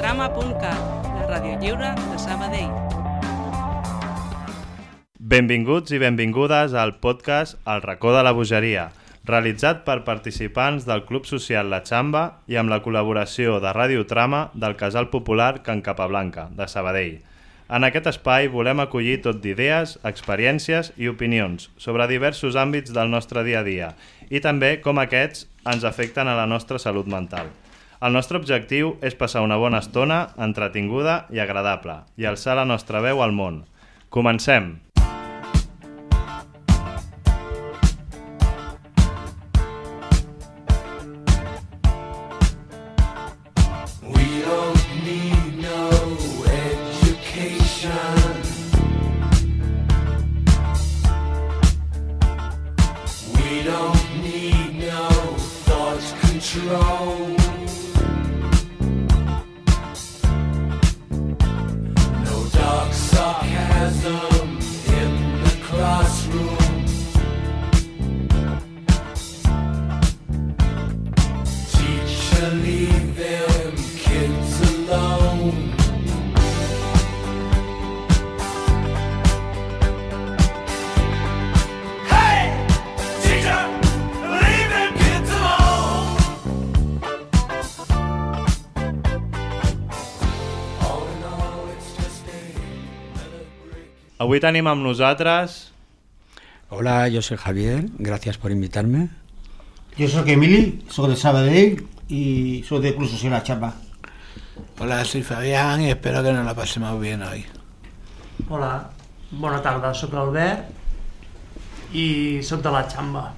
radiotrama.cat, la ràdio lliure de Sabadell. Benvinguts i benvingudes al podcast El racó de la bogeria, realitzat per participants del Club Social La Xamba i amb la col·laboració de Ràdio Trama del Casal Popular Can Capablanca, de Sabadell. En aquest espai volem acollir tot d'idees, experiències i opinions sobre diversos àmbits del nostre dia a dia i també com aquests ens afecten a la nostra salut mental. El nostre objectiu és passar una bona estona, entretinguda i agradable, i alçar la nostra veu al món. Comencem! We Avui tenim amb nosaltres Hola, yo soy Javier, gracias por invitarme. Jo sóc Emili, sóc de Sabadell i sóc de Club Social La Chapa. Hola, soy Fabián y espero que nos la pasemos bien hoy. Hola, bona tarda, sóc l'Albert i sóc de la Xamba.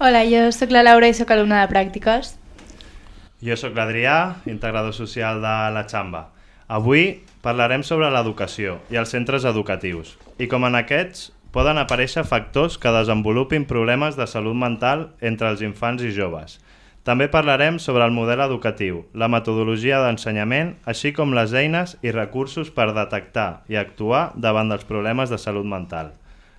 Hola, jo sóc la Laura i sóc alumna de pràctiques. Jo sóc l'Adrià, integrador social de la Xamba. Avui parlarem sobre l'educació i els centres educatius. I com en aquests, poden aparèixer factors que desenvolupin problemes de salut mental entre els infants i joves. També parlarem sobre el model educatiu, la metodologia d'ensenyament, així com les eines i recursos per detectar i actuar davant dels problemes de salut mental.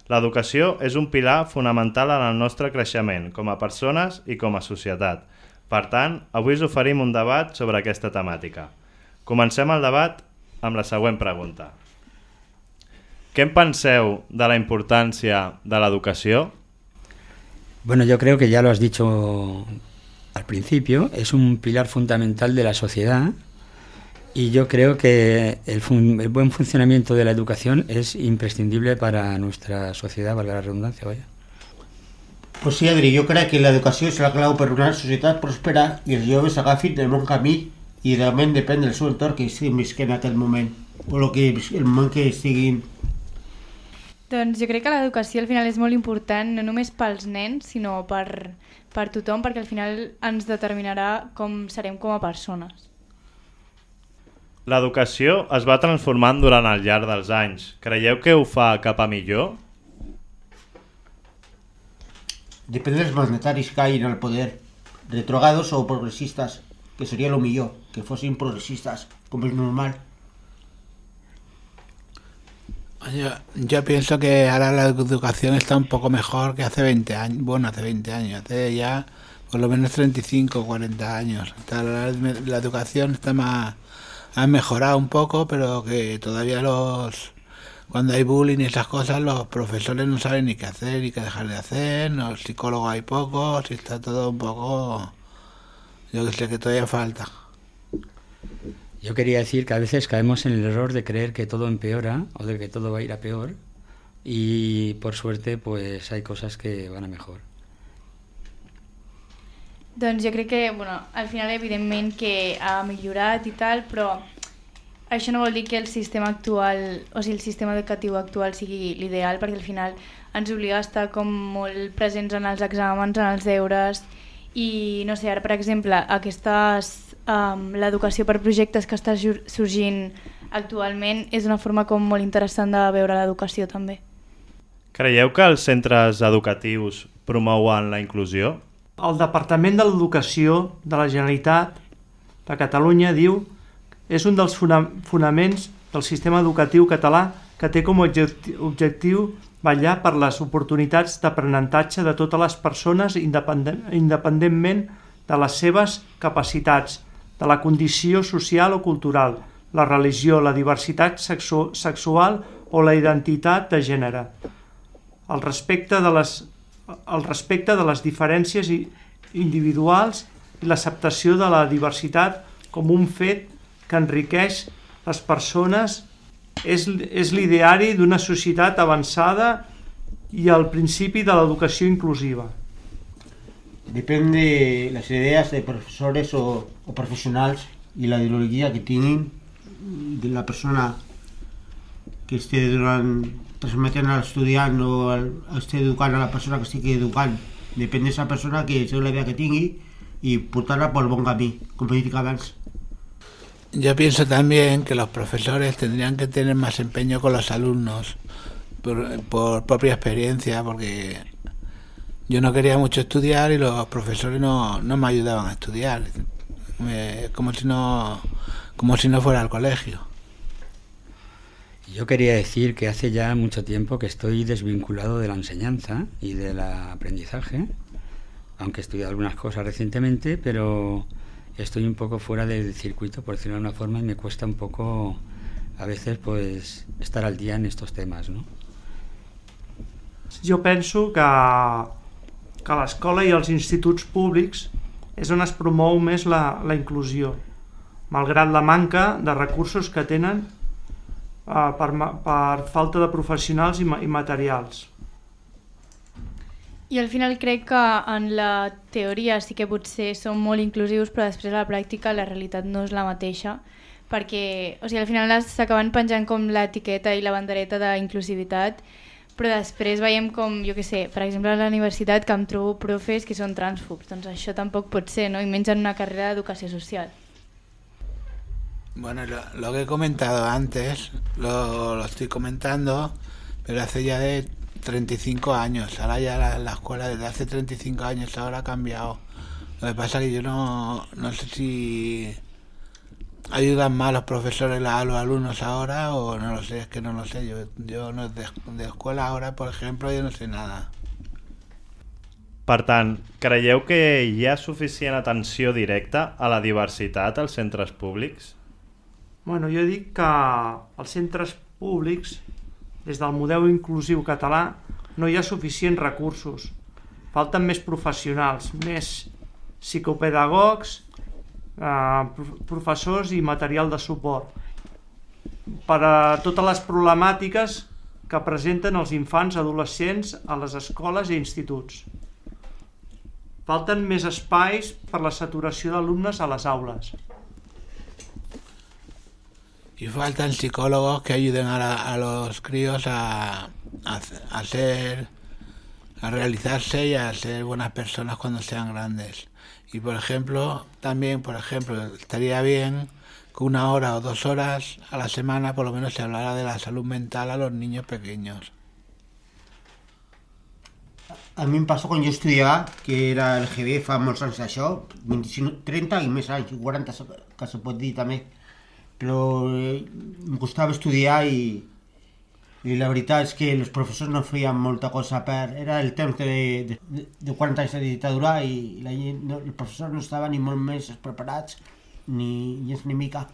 L'educació és un pilar fonamental en el nostre creixement com a persones i com a societat. Per tant, avui us oferim un debat sobre aquesta temàtica. Comencem el debat amb la següent pregunta. Què en penseu de la importància de l'educació? Bueno, yo creo que ya lo has dicho al principio, es un pilar fundamental de la sociedad y yo creo que el, fun- el buen funcionamiento de la educación es imprescindible para nuestra sociedad, valga la redundancia, vaya. Pues sí, Adri, jo crec que l'educació és la clau per una societat pròspera i els joves agafin el bon camí i realment depèn del seu entorn que estiguin visquent en aquest moment o el, que, el moment que estiguin Doncs jo crec que l'educació al final és molt important, no només pels nens, sinó per, per tothom, perquè al final ens determinarà com serem com a persones. L'educació es va transformant durant el llarg dels anys. Creieu que ho fa cap a millor? depèn dels mandataris que hagin al poder, retrogados o progressistes, que seria lo millor, que fossin progressistes, com és normal. Yo, pienso que ahora la educación está un poco mejor que hace 20 años. Bueno, hace 20 años, hace ya por lo menos 35 o 40 años. La, la educación está más. Ha mejorado un poco, pero que todavía los. Cuando hay bullying y esas cosas, los profesores no saben ni qué hacer ni qué dejar de hacer. Los psicólogos hay pocos y está todo un poco. Yo que sé que todavía falta. Yo quería decir que a veces caemos en el error de creer que todo empeora o de que todo va a ir a peor y por suerte pues hay cosas que van a mejor. Doncs jo crec que, bueno, al final evidentment que ha millorat i tal, però això no vol dir que el sistema actual, o sigui, el sistema educatiu actual sigui l'ideal, perquè al final ens obliga a estar com molt presents en els exàmens, en els deures, i no sé, ara per exemple, aquestes, um, l'educació per projectes que està sorgint actualment és una forma com molt interessant de veure l'educació també. Creieu que els centres educatius promouen la inclusió? El Departament de l'Educació de la Generalitat de Catalunya diu és un dels fona fonaments del sistema educatiu català que té com a objecti- objectiu vetllar per les oportunitats d'aprenentatge de totes les persones independent, independentment de les seves capacitats, de la condició social o cultural, la religió, la diversitat sexu sexual o la identitat de gènere. El respecte de les, el respecte de les diferències individuals i l'acceptació de la diversitat com un fet que enriqueix les persones és, és l'ideari d'una societat avançada i el principi de l'educació inclusiva. Depende las ideas de profesores o, o profesionals y la ideología que tienen de la persona que esté durant, transmetent a l'estudiant o al, educant a la persona que estigui educant. Depèn de esa persona que sigui la idea que tingui y portarla por el bon camí, com he dit abans. Yo pienso también que los profesores tendrían que tener más empeño con los alumnos, por, propia experiencia, porque yo no quería mucho estudiar y los profesores no, no me ayudaban a estudiar. Me- como si no como si no fuera al colegio. Yo quería decir que hace ya mucho tiempo que estoy desvinculado de la enseñanza y del aprendizaje, aunque he estudiado algunas cosas recientemente, pero estoy un poco fuera del circuito, por decirlo de alguna forma, y me cuesta un poco a veces pues estar al día en estos temas, ¿no? Jo penso que, que l'escola i els instituts públics és on es promou més la, la inclusió, malgrat la manca de recursos que tenen eh, per, per falta de professionals i, i materials. I al final crec que en la teoria sí que potser són molt inclusius, però després a la pràctica la realitat no és la mateixa, perquè o sigui, al final s'acaben penjant com l'etiqueta i la bandereta d'inclusivitat, però després veiem com, jo que sé, per exemple a la universitat que em trobo profes que són transfobs, doncs això tampoc pot ser, no? i menys en una carrera d'educació social. Bueno, lo, lo que he comentado antes, lo, lo estoy comentando, pero hace ya de 35 años. Ahora ya la, la escuela desde hace 35 años ahora ha cambiado. Lo que pasa es que yo no, no sé si ayudan más los profesores a los alumnos ahora o no lo sé, es que no lo sé. Yo, yo no de, de escuela ahora, por ejemplo, yo no sé nada. Per tant, creieu que hi ha suficient atenció directa a la diversitat als centres públics? Bueno, jo dic que als centres públics, des del model inclusiu català, no hi ha suficients recursos. Falten més professionals, més psicopedagogs, eh, prof- professors i material de suport per a totes les problemàtiques que presenten els infants adolescents a les escoles i instituts. Falten més espais per la saturació d'alumnes a les aules. Y faltan psicólogos que ayuden a, la- los críos a, a, a a realizarse y a ser buenas personas cuando sean grandes. Y por ejemplo, también, por ejemplo, estaría bien que una hora o dos horas a la semana por lo menos se hablara de la salud mental a los niños pequeños. A mi em passa quan jo estudiava, que era el GB fa molts anys d'això, 25, 30 i més anys, 40 se- que se pot dir també. Però eh, em costava estudiar i, i la veritat és que els professors no feien molta cosa per... Era el temps de, de, de 40 anys de dictadura i la gent, no, els professors no estaven ni molt més preparats ni gens ni mica.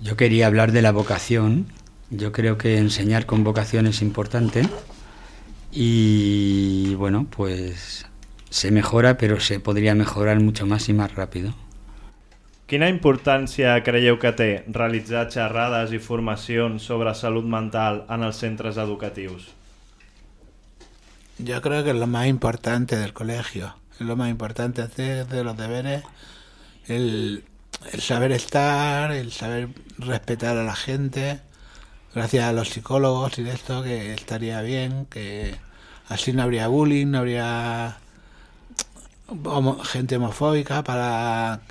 Yo quería hablar de la vocación. Yo creo que enseñar con vocación es importante. Y bueno, pues se mejora, pero se podría mejorar mucho más y más rápido. Quina importància creieu que té realitzar xerrades i formacions sobre salut mental en els centres educatius? Yo creo que es lo más importante del colegio, es lo más importante hacer de los deberes, el, el saber estar, el saber respetar a la gente, gracias a los psicólogos y de esto que estaría bien, que así no habría bullying, no habría gente homofóbica para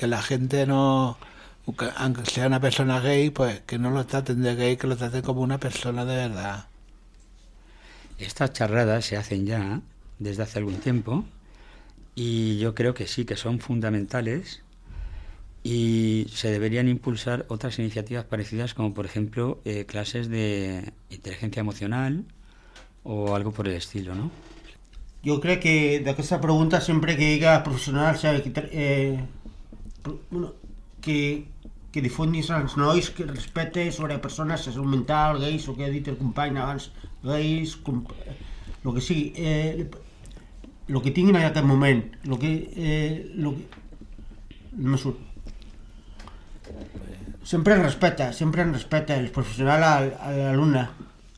que la gente no, que aunque sea una persona gay, pues que no lo traten de gay, que lo traten como una persona de verdad. Estas charradas se hacen ya desde hace algún tiempo y yo creo que sí que son fundamentales y se deberían impulsar otras iniciativas parecidas como por ejemplo eh, clases de inteligencia emocional o algo por el estilo, ¿no? Jo crec que d'aquesta pregunta sempre que professionals eh, que tra- eh, bueno, que, que difondis als nois que respecte sobre persones de salut mental, gais, el que ha dit el company abans, gais, el que sigui, eh, que tinguin en aquest moment, el que, eh, lo que, no me surt. Sempre en respecte, sempre en respecte el professional al, a l'alumne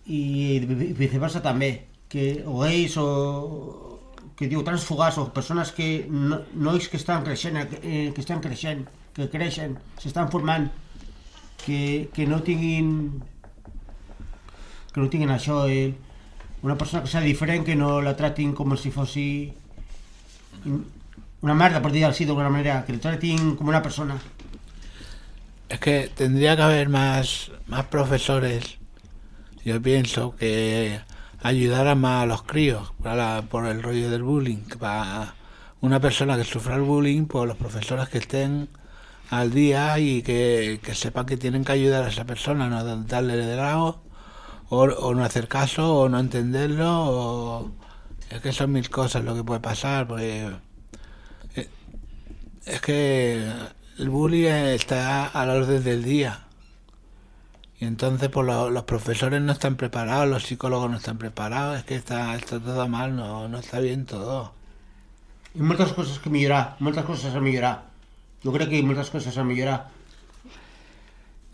i viceversa també, que o gais o que diu transfugats o persones que no, nois que estan creixent, eh, que estan creixent, que creixen, s'estan formant, que, que no tinguin que no tinguin això, eh, una persona que sigui diferent, que no la tratin com si fossi una merda, per dir així d'alguna manera, que la tratin com una persona. Es que tendría que haber más, más profesores, yo pienso, que ayudaran más a los críos para, por el rollo del bullying. Para una persona que sufra el bullying, pues los profesores que estén al día y que, que sepan que tienen que ayudar a esa persona, no darle de lado, o, o no hacer caso, o no entenderlo, o... Es que son mil cosas lo que puede pasar, porque... eh, Es que el bullying está a la orden del día. Y entonces pues lo- los profesores no están preparados, los psicólogos no están preparados, es que está, está todo mal, no, no está bien todo. Hi ha moltes coses que millorar, moltes coses a millorar. Jo crec que hi ha moltes coses a millorar.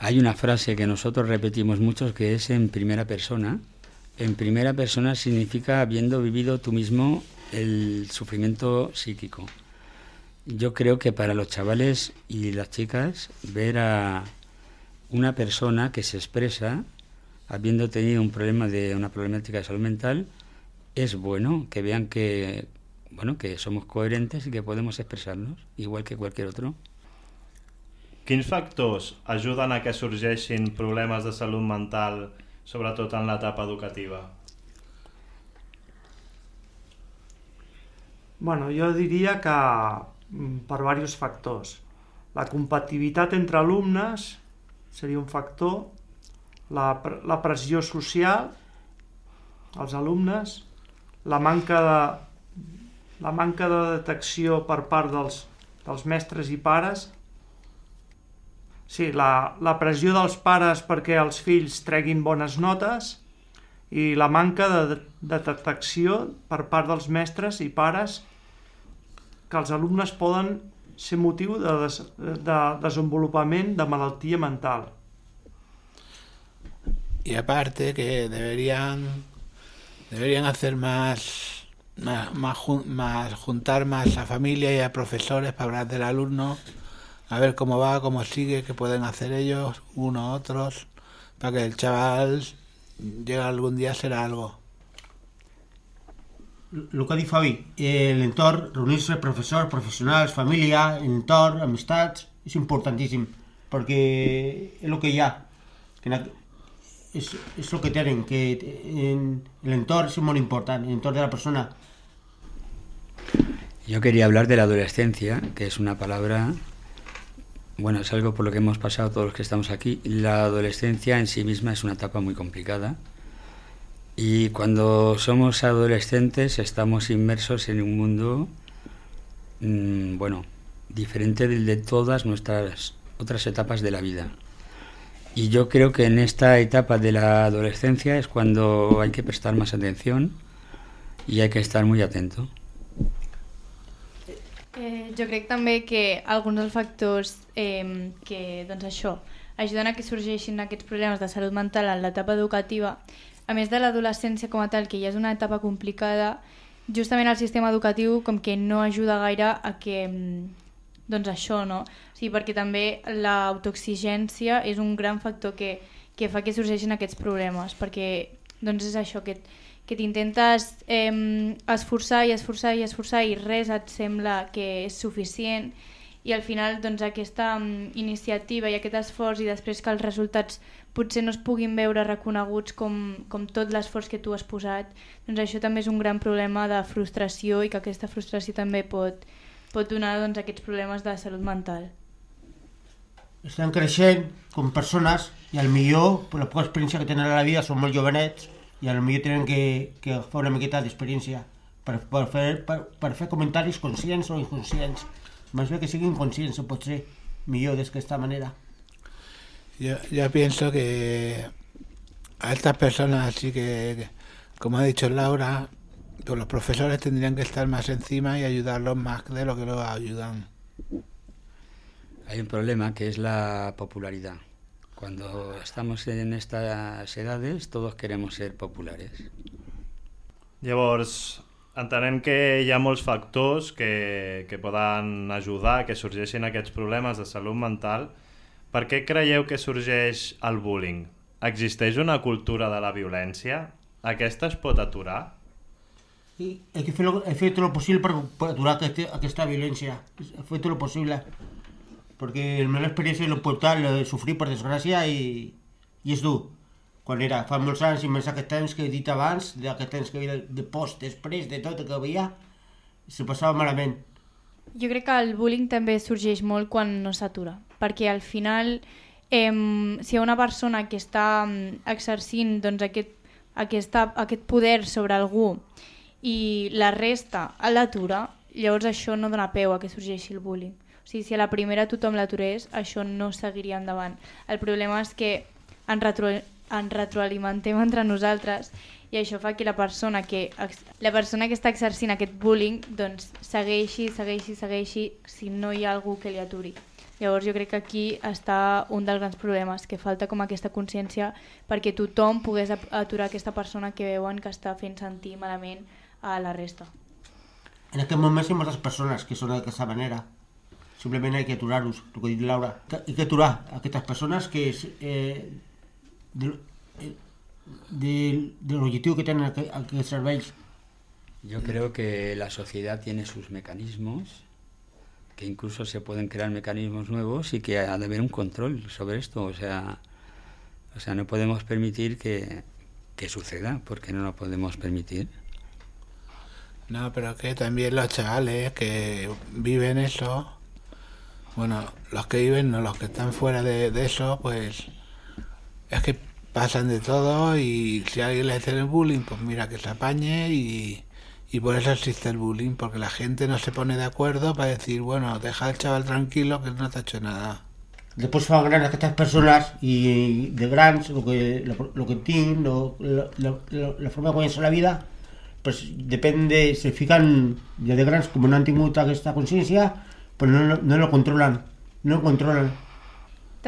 Hay una frase que nosotros repetimos mucho que es en primera persona. En primera persona significa habiendo vivido tú mismo el sufrimiento psíquico. Yo creo que para los chavales y las chicas ver a una persona que se expresa habiendo tenido un problema de una problemática de salud mental es bueno que vean que bueno que somos coherentes y que podemos expresarnos igual que cualquier otro. Quins factors ajuden a que sorgeixin problemes de salut mental, sobretot en l'etapa educativa? Bueno, jo diria que mm, per diversos factors. La compatibilitat entre alumnes seria un factor, la, la pressió social als alumnes, la manca de, la manca de detecció per part dels, dels mestres i pares, sí, la, la pressió dels pares perquè els fills treguin bones notes i la manca de, de detecció per part dels mestres i pares que els alumnes poden ser motiu de, des, de desenvolupament de mental. Y aparte que deberían hacer más más- juntar más a familia y a profesores para hablar del alumno, a ver cómo va, cómo sigue, qué pueden hacer ellos, unos otros, para que el chaval llegue algún día a ser algo. El que dit Fabi, eh, l'entorn, reunir-se professors, professionals, família, entorn, amistats, és importantíssim, perquè és el que hi ha. Que és, és el que tenen, que en, l'entorn és molt important, l'entorn de la persona. Yo quería hablar de la adolescencia, que es una palabra, bueno, es algo por lo que hemos pasado todos los que estamos aquí. La adolescencia en sí misma es una etapa muy complicada. Y cuando somos adolescentes estamos inmersos en un mundo, mm, bueno, diferente del de todas nuestras otras etapas de la vida. Y yo creo que en esta etapa de la adolescencia es cuando hay que prestar más atención y hay que estar muy atento. Eh, jo crec també que alguns dels factors eh, que, doncs això, ajuden a que sorgeixin aquests problemes de salut mental en l'etapa educativa, a més de l'adolescència com a tal, que ja és una etapa complicada, justament el sistema educatiu com que no ajuda gaire a que mm, doncs això, no? Sigui, perquè també l'autoexigència és un gran factor que, que fa que sorgeixin aquests problemes, perquè doncs és això, que, que t'intentes eh, esforçar i esforçar i esforçar i res et sembla que és suficient i al final doncs, aquesta mm, iniciativa i aquest esforç i després que els resultats potser no es puguin veure reconeguts com, com tot l'esforç que tu has posat, doncs això també és un gran problema de frustració i que aquesta frustració també pot, pot donar doncs, aquests problemes de salut mental. Estan creixent com persones i al millor, per la poca experiència que tenen a la vida, són molt jovenets i al millor tenen que, que agafar una miqueta d'experiència per, per, fer, per, per fer comentaris conscients o inconscients Més bé que siguin conscients, potser, millor d'aquesta manera. Yo, yo pienso que a estas personas así que, que, como ha dicho Laura, pues los profesores tendrían que estar más encima y ayudarlos más de lo que los ayudan. Hay un problema que es la popularidad. Cuando estamos en estas edades, todos queremos ser populares. Llavors, entenem que hi ha molts factors que, que poden ajudar que sorgeixin aquests problemes de salut mental. Per què creieu que sorgeix el bullying? Existeix una cultura de la violència? Aquesta es pot aturar? I hay que fer, lo, fer tot el possible per, per aturar aquesta, aquesta violència. He fet el possible. Perquè la meva experiència és portal, de sofrir per desgràcia i, i és dur. Quan era fa molts anys i més aquest temps que he dit abans, d'aquest temps que havia de, post, després, de tot el que havia, se passava malament. Jo crec que el bullying també sorgeix molt quan no s'atura, perquè al final eh, si hi ha una persona que està em, exercint doncs, aquest, aquesta, aquest poder sobre algú i la resta l'atura, llavors això no dona peu a que sorgeixi el bullying. O sigui, si a la primera tothom l'aturés, això no seguiria endavant. El problema és que ens, retro, ens retroalimentem entre nosaltres i això fa que la persona que, la persona que està exercint aquest bullying doncs, segueixi, segueixi, segueixi si no hi ha algú que li aturi. Llavors jo crec que aquí està un dels grans problemes, que falta com aquesta consciència perquè tothom pogués aturar aquesta persona que veuen que està fent sentir malament a la resta. En aquest moment hi ha moltes persones que són d'aquesta manera. Simplement hay que aturar-los, el que ha dit Laura. Que- Hay que aturar aquestes persones que és, eh, de, eh, de, de l'objectiu que aqu- aquests serveis. Yo creo que la sociedad tiene sus mecanismos, que incluso se pueden crear mecanismos nuevos y que ha de haber un control sobre esto. O sea, o sea no podemos permitir que, que suceda, porque no lo podemos permitir. No, pero que también los chavales que viven eso, bueno, los que viven, no los que están fuera de, de eso, pues es que pasan de todo y si alguien le hace el bullying, pues mira que se apañe y, y por eso existe el bullying, porque la gente no se pone de acuerdo para decir, bueno, deja al chaval tranquilo que no te ha hecho nada. Després fan grans aquestes persones i de grans, el que, el que tinc, lo, la, forma de guanyar-se la vida, pues depèn de... Se fiquen ja de grans, com no han tingut aquesta consciència, però no, no, lo controlen, no lo controlen.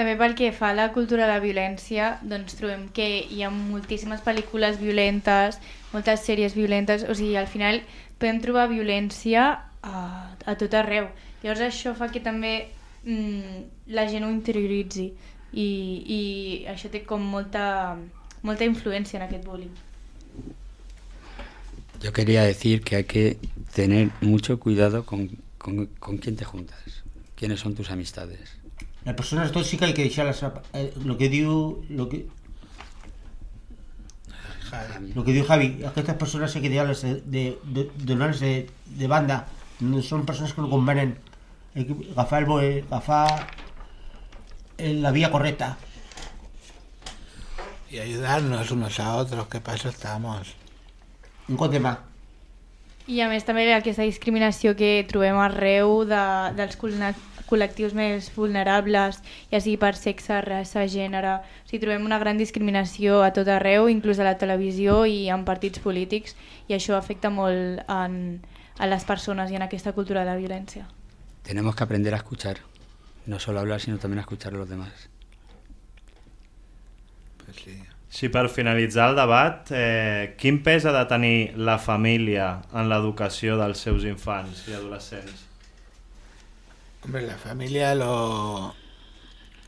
També pel que fa a la cultura de la violència, doncs trobem que hi ha moltíssimes pel·lícules violentes, moltes sèries violentes, o sigui, al final podem trobar violència a, a tot arreu. Llavors això fa que també mm, la gent ho interioritzi i, i això té com molta, molta influència en aquest bullying. Yo quería decir que hay que tener mucho cuidado con, con, con quién te juntas, quiénes son tus amistades. Les persones tòxiques hay que deixar-les... Eh, lo que diu... Lo que, lo que diu Javi, aquestes persones hay que deixar-les de, de, de, donar-les de, de banda. No són persones que no convenen. Hay que agafar, el, bo- eh, agafar eh, la vía correcta. Y ayudarnos unos a otros, que para eso estamos. Un mà. I a més també aquesta discriminació que trobem arreu de, dels col- col·lectius més vulnerables, ja sigui per sexe, raça, gènere... O sigui, trobem una gran discriminació a tot arreu, inclús a la televisió i en partits polítics, i això afecta molt en, a les persones i en aquesta cultura de la violència. Tenemos que aprender a escuchar, no solo hablar, sino también a escuchar a los demás. Pues sí. Sí, per finalitzar el debat, eh, quin pes de la família en l'educació dels seus infants i adolescents? Hombre, la familia lo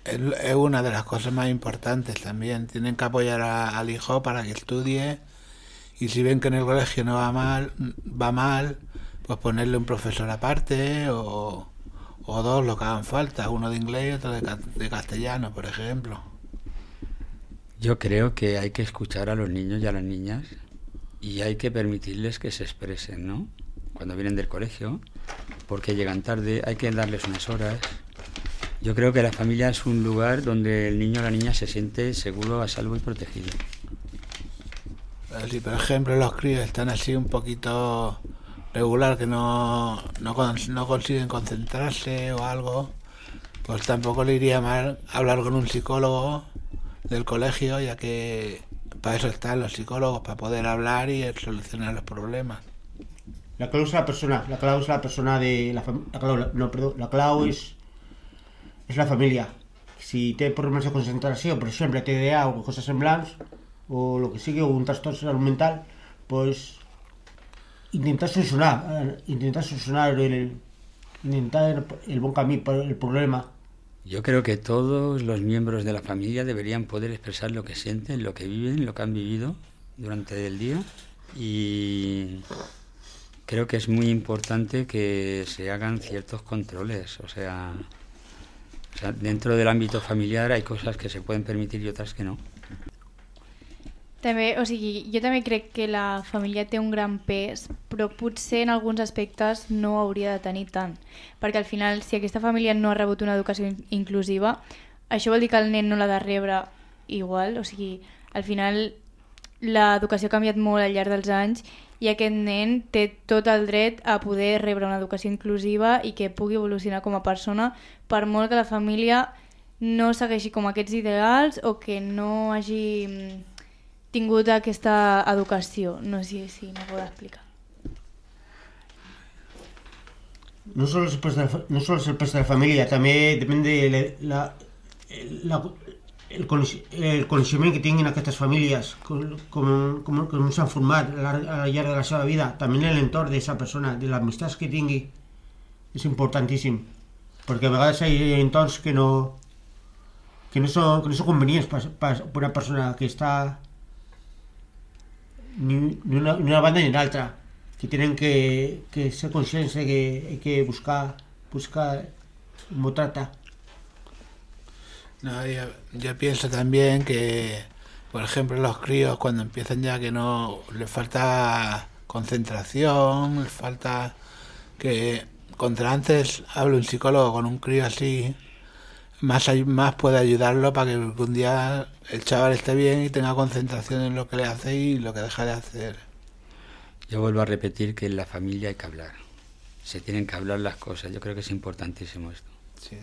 es, es una de las cosas más importantes también. Tienen que apoyar al hijo para que estudie y si ven que en el colegio no va mal, va mal, pues ponerle un profesor aparte o, o dos lo que hagan falta, uno de inglés y otro de castellano, por ejemplo. Yo creo que hay que escuchar a los niños y a las niñas y hay que permitirles que se expresen, ¿no? Cuando vienen del colegio, porque llegan tarde, hay que darles unas horas. Yo creo que la familia es un lugar donde el niño o la niña se siente seguro, a salvo y protegido. Pero si por ejemplo los críos están así un poquito regular que no, no, no consiguen concentrarse o algo, pues tampoco le iría mal hablar con un psicólogo del colegio, ya que para eso están los psicólogos, para poder hablar y solucionar los problemas. La clau és la persona, la clau és la persona de la la no, perdó, la clau és, és la família. Si té problemes de concentració, per exemple, TDA o coses semblants, o el que sigui, o un trastorn salut mental, pues intentar solucionar, eh, intentar solucionar el, intentar el, el bon camí per el problema. Yo creo que todos los miembros de la familia deberían poder expresar lo que sienten, lo que viven, lo que han vivido durante el día y creo que es muy importante que se hagan ciertos controles, o sea, dentro del ámbito familiar hay cosas que se pueden permitir y otras que no. També, o sigui, jo també crec que la família té un gran pes, però potser en alguns aspectes no hauria de tenir tant. Perquè al final, si aquesta família no ha rebut una educació in- inclusiva, això vol dir que el nen no l'ha de rebre igual. O sigui, al final l'educació ha canviat molt al llarg dels anys i aquest nen té tot el dret a poder rebre una educació inclusiva i que pugui evolucionar com a persona per molt que la família no segueixi com aquests ideals o que no hagi mm, tingut aquesta educació. No sé si m'ho puc explicar. No solo es el de la, no solo es el peso de la familia, también depende de la, la, el, el coneixement que tinguin aquestes famílies, com, com, com, com s'han format llarg- al llarg de la seva vida, també l'entorn d'aquesta persona, de les amistats que tingui, és importantíssim, perquè a vegades hi ha entorns que no, que no són, que no són convenients per, per una persona que està ni, ni, una, ni una banda ni l'altra que tenen que, que ser conscients de que hay que buscar, buscar un trata. No, yo, yo pienso también que, por ejemplo, los críos cuando empiezan ya que no les falta concentración, les falta que contra antes hable un psicólogo con un crío así, más, ay- más puede ayudarlo para que algún día el chaval esté bien y tenga concentración en lo que le hace y lo que deja de hacer. Yo vuelvo a repetir que en la familia hay que hablar. Se tienen que hablar las cosas. Yo creo que es importantísimo esto. Sí.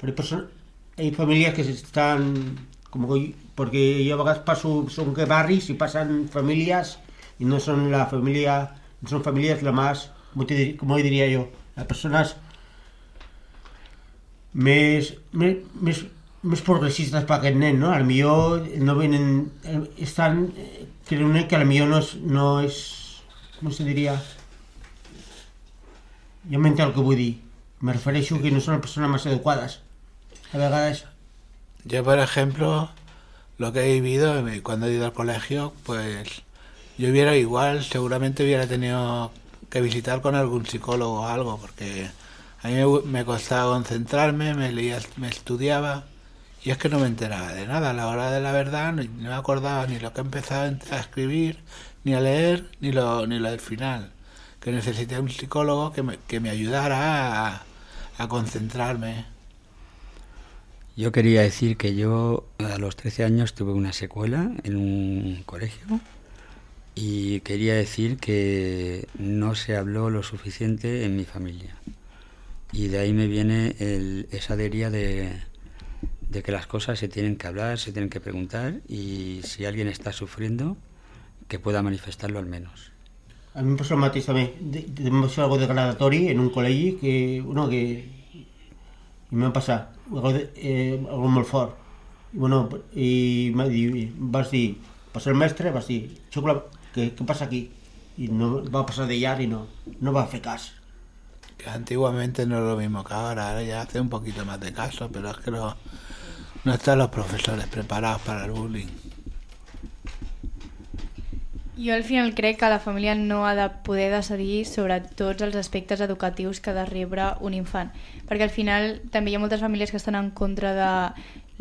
Pero hay, perso- hay familias que se están como que- porque yo paso son que barris y pasan familias y no son la familia no son familias la más como, te como diría yo las personas més, més, més, més progressistes per aquest nen, no? A lo millor no venen... Estan... Creuen que a lo millor no és... No és com se diria? Jo m'entén el que vull dir. Me refereixo que no són les persones més adequades. A vegades... Yo, por ejemplo, lo que he vivido cuando he ido al colegio, pues yo hubiera igual, seguramente hubiera tenido que visitar con algún psicólogo o algo, porque a mí me, costaba concentrarme, me leía, me estudiaba, y es que no me enteraba de nada. A la hora de la verdad no, no me acordaba ni lo que empezaba a escribir, ni a leer, ni lo, ni lo del final. Que necesité un psicólogo que me, que me ayudara a, a concentrarme. Yo quería decir que yo a los 13 años tuve una secuela en un colegio y quería decir que no se habló lo suficiente en mi familia. Y de ahí me viene el- esa deriva de, de que las cosas se tienen que hablar, se tienen que preguntar y si alguien está sufriendo, que pueda manifestarlo al menos. A mi em passa el mateix també. De- de- Em va ser algo degradatori en un col·legi que... Bueno, que... I m'ha passat algo, de, eh, algo molt fort. I, bueno, i m'ha dit, vas dir, vas ser el mestre, vas dir, "Xucla, què, què aquí? I no va passar de llarg i no, no va fer cas. Que antiguamente no es lo mismo que ahora, ahora ya hace un poquito más de caso, pero es que no, no están los profesores preparados para el bullying. Jo al final crec que la família no ha de poder decidir sobre tots els aspectes educatius que ha de rebre un infant, perquè al final també hi ha moltes famílies que estan en contra de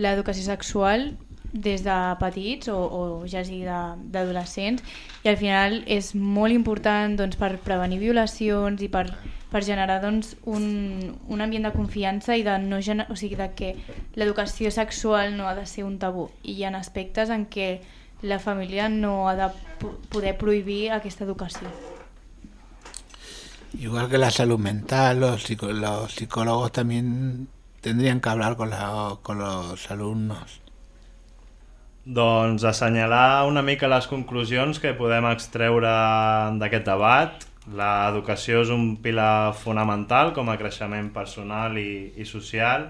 l'educació sexual des de petits o, o ja sigui d'adolescents i al final és molt important doncs, per prevenir violacions i per, per generar doncs, un, un ambient de confiança i de, no gener... o sigui, de que l'educació sexual no ha de ser un tabú i hi ha aspectes en què la família no ha de po- poder prohibir aquesta educació. Igual que la salud mental, los, los psicólogos también tendrían que hablar con, la- con los alumnos. Doncs assenyalar una mica les conclusions que podem extreure d'aquest debat. L'educació és un pilar fonamental com a creixement personal i, i social.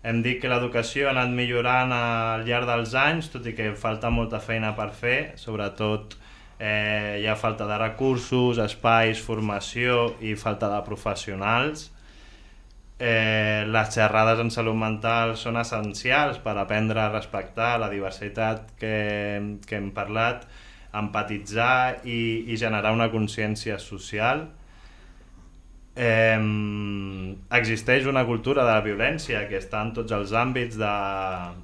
Hem dit que l'educació ha anat millorant al llarg dels anys, tot i que falta molta feina per fer, sobretot eh, hi ha falta de recursos, espais, formació i falta de professionals. Eh, les xerrades en salut mental són essencials per aprendre a respectar la diversitat que, que hem parlat, empatitzar i, i generar una consciència social. Eh, existeix una cultura de la violència que està en tots els àmbits de,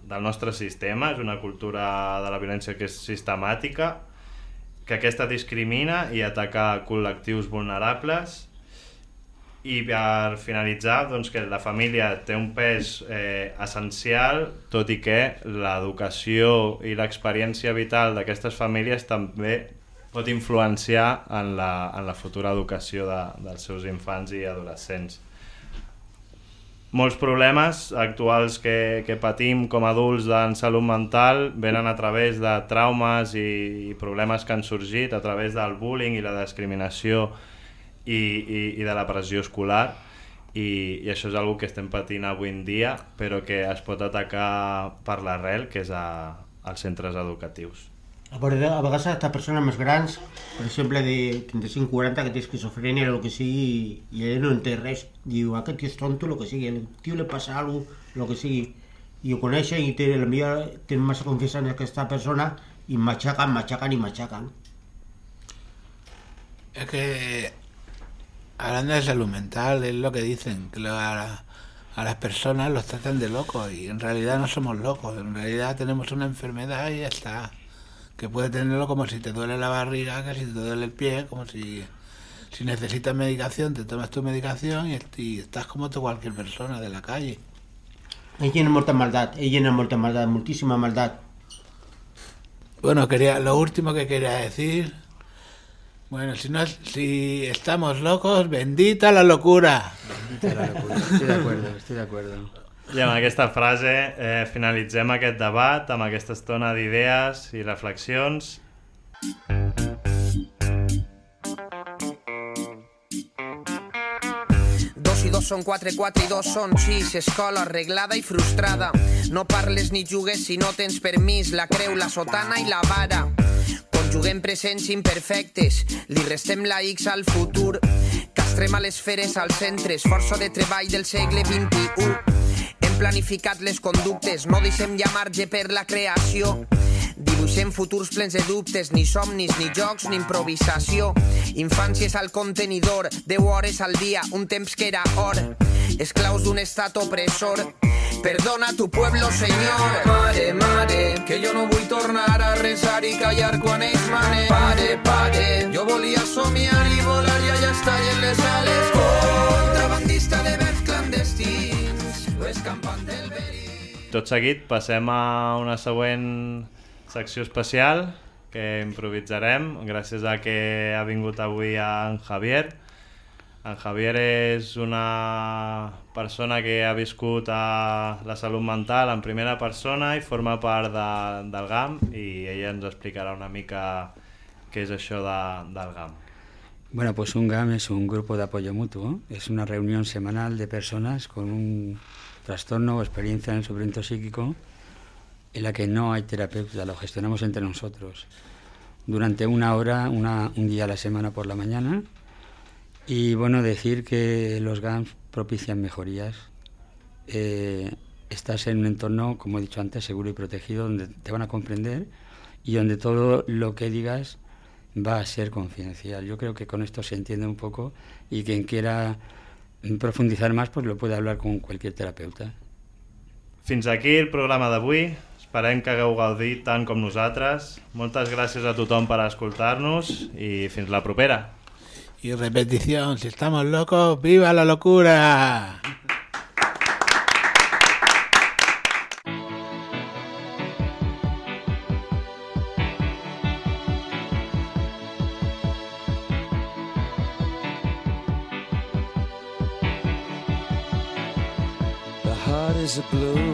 del nostre sistema, és una cultura de la violència que és sistemàtica, que aquesta discrimina i ataca col·lectius vulnerables i per finalitzar, doncs, que la família té un pes eh, essencial, tot i que l'educació i l'experiència vital d'aquestes famílies també pot influenciar en la, en la futura educació de, dels seus infants i adolescents. Molts problemes actuals que, que patim com a adults en salut mental venen a través de traumes i, i problemes que han sorgit a través del bullying i la discriminació i, i, i de la pressió escolar i, i això és una que estem patint avui en dia però que es pot atacar per l'arrel que és a, als centres educatius. A vegades, a vegades hasta persones més grans, per exemple de 35-40 que té esquizofrènia o el que sigui, i ell no entén res. Diu, aquest tio és tonto, el que sigui, el tio li passa alguna cosa, el que sigui. I ho coneixen i té, la millor, tenen massa confiança en aquesta persona i matxaquen, matxaquen i matxaquen. Es que hablando de salud mental, es lo que dicen, que a, a las personas los tratan de locos y en realidad no somos locos, en realidad tenemos una enfermedad y ya está. Que puede tenerlo como si te duele la barriga, que si te duele el pie, como si, si necesitas medicación, te tomas tu medicación y, est- y estás como tú cualquier persona de la calle. Ell tiene molta maldat, ell tiene molta maldat, moltíssima maldat. Bueno, quería, lo último que quería decir. Bueno, si no si estamos locos, bendita la locura. Bendita la locura. Estoy de acuerdo, estoy de acuerdo. I amb aquesta frase eh, finalitzem aquest debat amb aquesta estona d'idees i reflexions. Dos i dos són quatre, quatre i dos són sis. Escola arreglada i frustrada. No parles ni jugues si no tens permís. La creu, la sotana i la vara. Conjuguem presents imperfectes. Li restem la X al futur. Castrem a les feres als centres. Força de treball del segle XXI. Hem planificat les conductes. No deixem ja marge per la creació. Dibuixem futurs plens de dubtes, ni somnis, ni jocs, ni improvisació. Infàncies al contenidor, 10 hores al dia, un temps que era or. Esclaus d'un estat opressor. Perdona tu pueblo, senyor. Mare, mare, que jo no vull tornar a resar i callar quan ells manen. Pare, pare, jo volia somiar i volar i allà estar en les ales. Contrabandista de verbs clandestins, o escampant del verí. Tot seguit passem a una següent secció especial que improvisarem gràcies a que ha vingut avui en Javier. En Javier és una persona que ha viscut a la salut mental en primera persona i forma part de, del GAM i ella ens explicarà una mica què és això de, del GAM. Bueno, pues un GAM es un grupo de apoyo mutuo, es una reunión semanal de personas con un trastorno o experiencia en sufrimiento psíquico en la que no hay terapeuta, lo gestionamos entre nosotros. Durante una hora, una, un día a la semana por la mañana. Y bueno, decir que los GAMs propician mejorías. Eh, estás en un entorno, como he dicho antes, seguro y protegido, donde te van a comprender y donde todo lo que digas va a ser confidencial. Yo creo que con esto se entiende un poco y quien quiera profundizar más, pues lo puede hablar con cualquier terapeuta. Fins aquí el programa d'avui. Esperem que hagueu gaudit tant com nosaltres. Moltes gràcies a tothom per escoltar-nos i fins la propera. Y repetición, si estamos locos, ¡viva la locura! The heart is a blue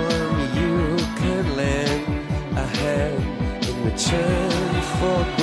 hand in return for.